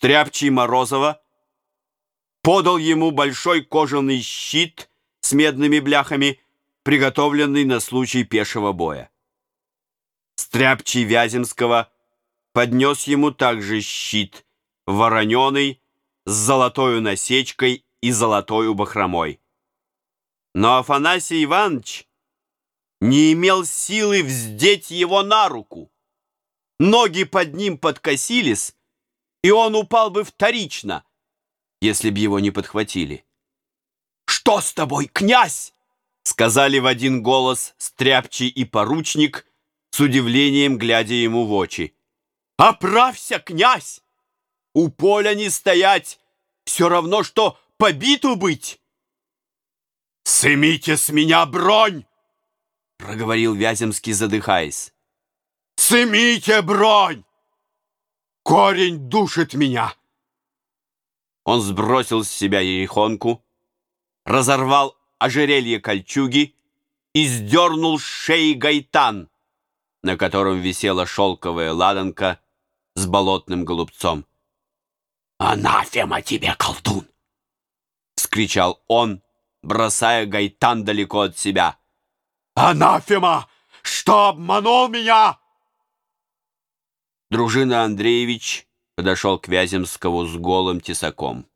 Стряпчий Морозова подал ему большой кожаный щит с медными бляхами, приготовленный на случай пешего боя. Стряпчий Вяземского поднес ему также щит, вороненый, с золотою насечкой и золотою бахромой. Но Афанасий Иванович не имел силы вздеть его на руку. Ноги под ним подкосились, и он упал бы вторично, если б его не подхватили. «Что с тобой, князь?» сказали в один голос стряпчий и поручник, с удивлением глядя ему в очи. «Оправься, князь! У поля не стоять, все равно, что побиту быть!» «Сымите с меня бронь!» проговорил Вяземский, задыхаясь. «Сымите бронь! Корень душит меня!» Он сбросил с себя ерехонку, разорвал ожерелье кольчуги и сдернул с шеи гайтан, на котором висела шелковая ладанка с болотным голубцом. «Анафема тебе, колдун!» — вскричал он, бросая гайтан далеко от себя. «Анафема! Что обманул меня?» Дружина Андреевич подошел к Вяземскову с голым тесаком.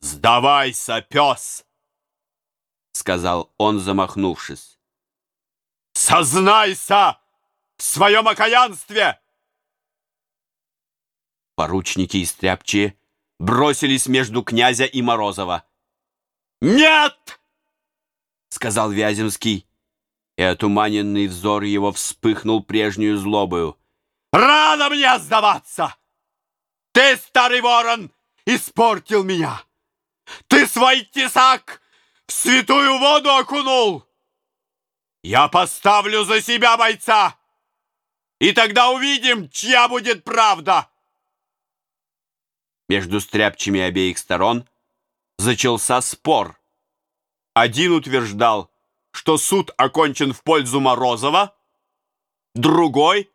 «Сдавайся, пес!» — сказал он, замахнувшись. «Сознайся в своем окаянстве!» Поручники и стряпчие бросились между князя и Морозова. «Нет!» — сказал Вяземский, и отуманенный взор его вспыхнул прежнюю злобою. «Рано мне сдаваться! Ты, старый ворон, испортил меня! Ты свой тесак в святую воду окунул! Я поставлю за себя бойца, и тогда увидим, чья будет правда!» Между стряпчими обеих сторон зачался спор. Один утверждал, что суд окончен в пользу Морозова, другой,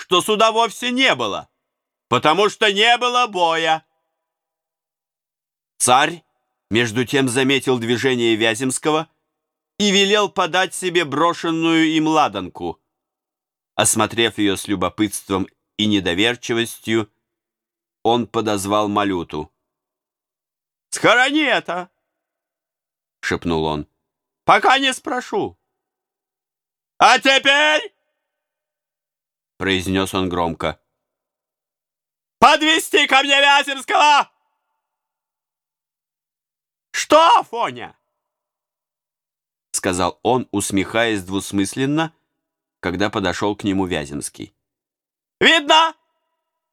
что суда вовсе не было, потому что не было боя. Царь, между тем, заметил движение Вяземского и велел подать себе брошенную им ладанку. Осмотрев ее с любопытством и недоверчивостью, он подозвал Малюту. «Схорони это!» — шепнул он. «Пока не спрошу». «А теперь...» — произнес он громко. «Подвести ко мне Вяземского!» «Что, Фоня?» — сказал он, усмехаясь двусмысленно, когда подошел к нему Вяземский. «Видно,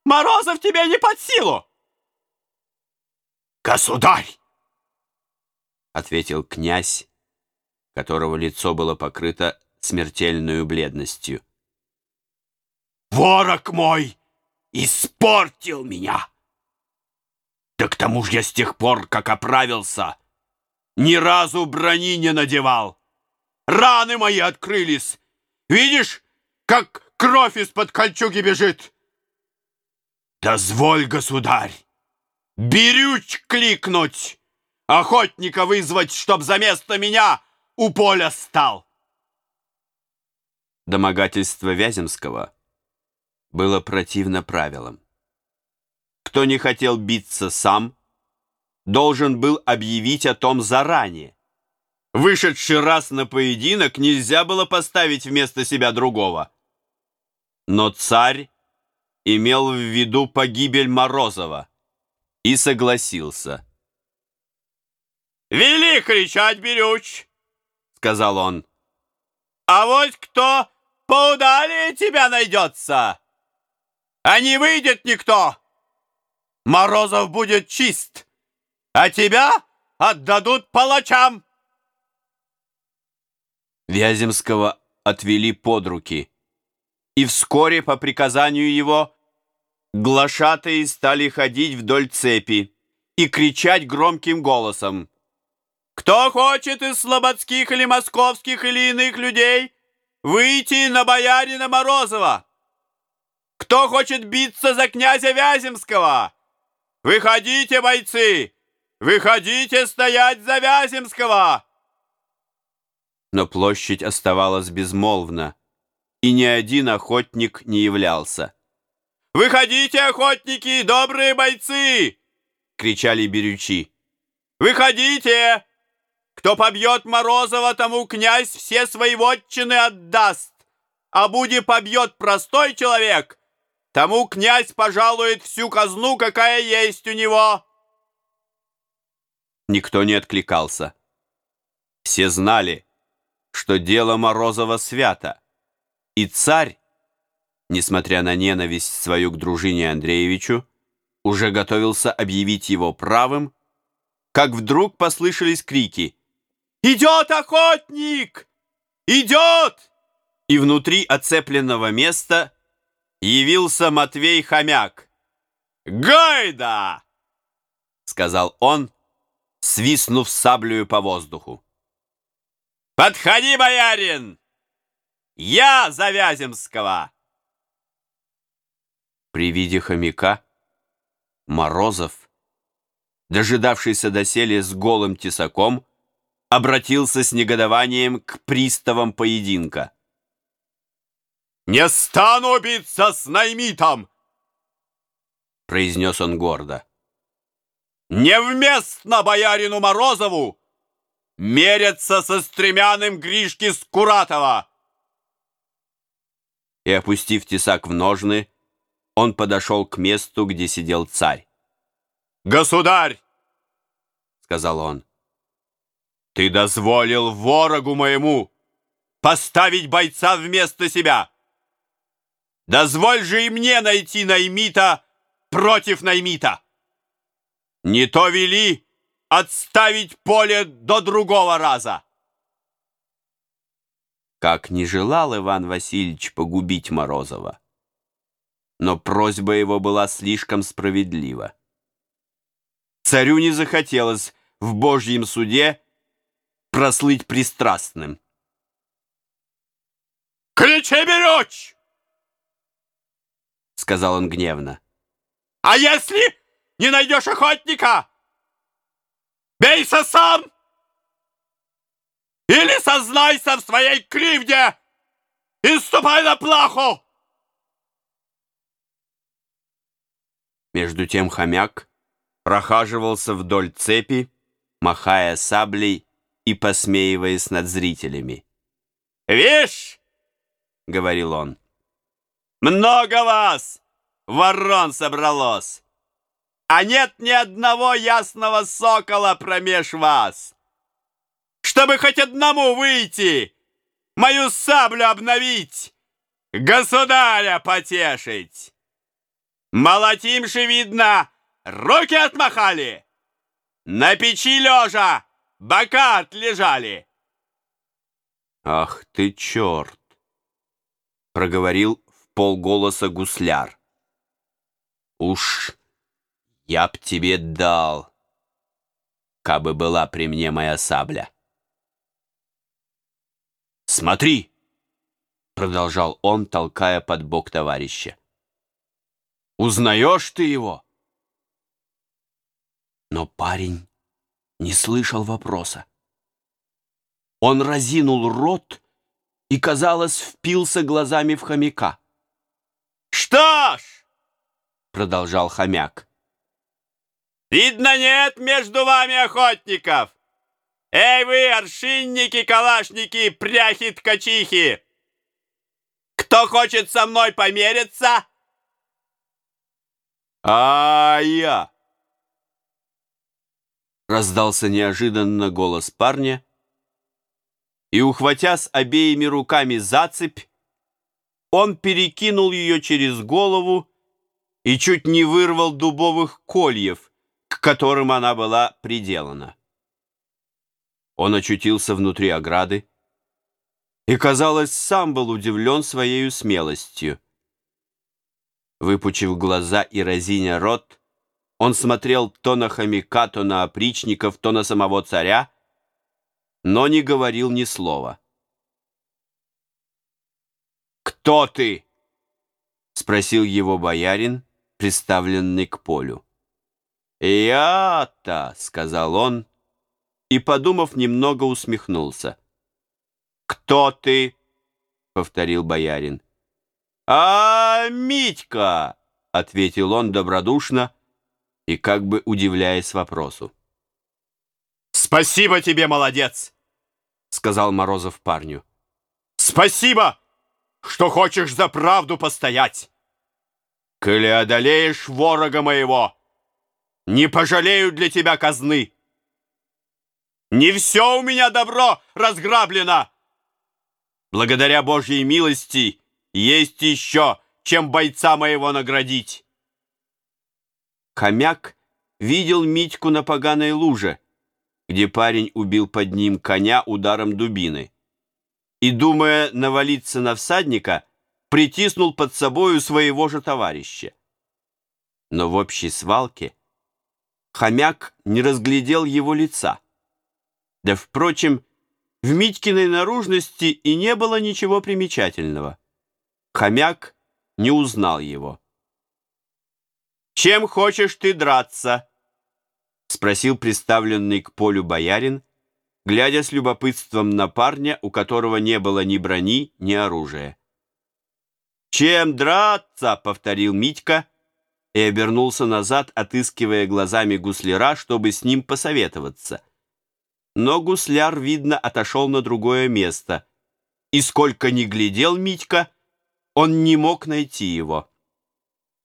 Морозов тебе не под силу!» «Государь!» ответил князь, которого лицо было покрыто смертельной бледностью. «Ворог мой испортил меня! Да к тому же я с тех пор, как оправился, ни разу брони не надевал. Раны мои открылись. Видишь, как кровь из-под кольчуги бежит? Дозволь, государь, берюч кликнуть!» Охотника вызвать, чтоб за место меня у поля стал. Домогательство Вяземского было противно правилам. Кто не хотел биться сам, должен был объявить о том заранее. Вышедший раз на поединок нельзя было поставить вместо себя другого. Но царь имел в виду погибель Морозова и согласился. «Вели кричать, Берюч!» — сказал он. «А вот кто поудалее тебя найдется, а не выйдет никто. Морозов будет чист, а тебя отдадут палачам». Вяземского отвели под руки, и вскоре по приказанию его глашатые стали ходить вдоль цепи и кричать громким голосом. Кто хочет из слободских или московских или иных людей выйти на боярина Морозова? Кто хочет биться за князя Вяземского? Выходите, бойцы! Выходите стоять за Вяземского!» Но площадь оставалась безмолвна, и ни один охотник не являлся. «Выходите, охотники, добрые бойцы!» — кричали берючи. «Выходите! Кто побьет Морозова, тому князь все свои вотчины отдаст, а буди побьет простой человек, тому князь пожалует всю казну, какая есть у него». Никто не откликался. Все знали, что дело Морозова свято, и царь, несмотря на ненависть свою к дружине Андреевичу, уже готовился объявить его правым, как вдруг послышались крики «Идет охотник! Идет!» И внутри оцепленного места явился Матвей Хомяк. «Гайда!» — сказал он, свистнув саблею по воздуху. «Подходи, боярин! Я за Вяземского!» При виде хомяка Морозов, дожидавшийся доселе с голым тесаком, обратился с негодованием к приставам поединка. «Не стану биться с наймитом!» произнес он гордо. Невместно боярину Морозову меряться со стремянным Гришки Скуратова. И, опустив тесак в ножны, он подошел к месту, где сидел царь. «Государь!» — сказал он. «Ты дозволил ворогу моему поставить бойца вместо себя. Дозволь же и мне найти Наймита против Наймита!» Не то вели отставить поле до другого раза. Как не желал Иван Васильевич погубить Морозова, но просьба его была слишком справедлива. Царю не захотелось в Божьем суде прослыть пристрастным. «Кричи, беречь!» — сказал он гневно. «А если не найдешь охотника, бейся сам! Или сознайся в своей кривде и ступай на плаху!» Между тем хомяк прохаживался вдоль цепи, махая саблей и посмеиваясь над зрителями. «Вишь!» — говорил он. «Много вас, ворон, собралось!» а нет ни одного ясного сокола промеж вас. Чтобы хоть одному выйти, мою саблю обновить, государя потешить. Молотимши, видно, руки отмахали, на печи лежа бока отлежали. Ах ты черт! проговорил полголоса гусляр. Уж я б тебе дал, кабы была при мне моя сабля. Смотри, продолжал он, толкая под бок товарища. Узнаешь ты его? Но парень не слышал вопроса. Он разинул рот и, казалось, впился глазами в хомяка. «Что ж!» — продолжал хомяк. Видно, нет между вами охотников. Эй вы, аршинники, калашники, пряхи, ткачихи! Кто хочет со мной помериться? А я! Раздался неожиданно голос парня, и, ухватясь обеими руками за цепь, он перекинул ее через голову и чуть не вырвал дубовых кольев, к которым она была приделана. Он очутился внутри ограды и, казалось, сам был удивлен своей смелостью. Выпучив глаза и разиня рот, он смотрел то на хомяка, то на опричников, то на самого царя, но не говорил ни слова. «Кто ты?» спросил его боярин, приставленный к полю. «Я-то», — сказал он, и, подумав, немного усмехнулся. «Кто ты?» — повторил боярин. «А, Митька!» — ответил он добродушно и как бы удивляясь вопросу. «Спасибо тебе, молодец!» — сказал Морозов парню. «Спасибо, что хочешь за правду постоять! Коли одолеешь ворога моего, не пожалею для тебя казны! Не все у меня добро разграблено! Благодаря Божьей милости есть еще, чем бойца моего наградить!» Хомяк видел Митьку на поганой луже, где парень убил под ним коня ударом дубины. И, думая навалиться на всадника, притиснул под собою своего же товарища. Но в общей свалке хомяк не разглядел его лица. Да, впрочем, в Митькиной наружности и не было ничего примечательного. Хомяк не узнал его. «Чем хочешь ты драться?» — спросил приставленный к полю боярин, глядя с любопытством на парня, у которого не было ни брони, ни оружия. «Чем драться?» — повторил Митька и обернулся назад, отыскивая глазами гусляра, чтобы с ним посоветоваться. Но гусляр, видно, отошел на другое место, и сколько ни глядел Митька, он не мог найти его.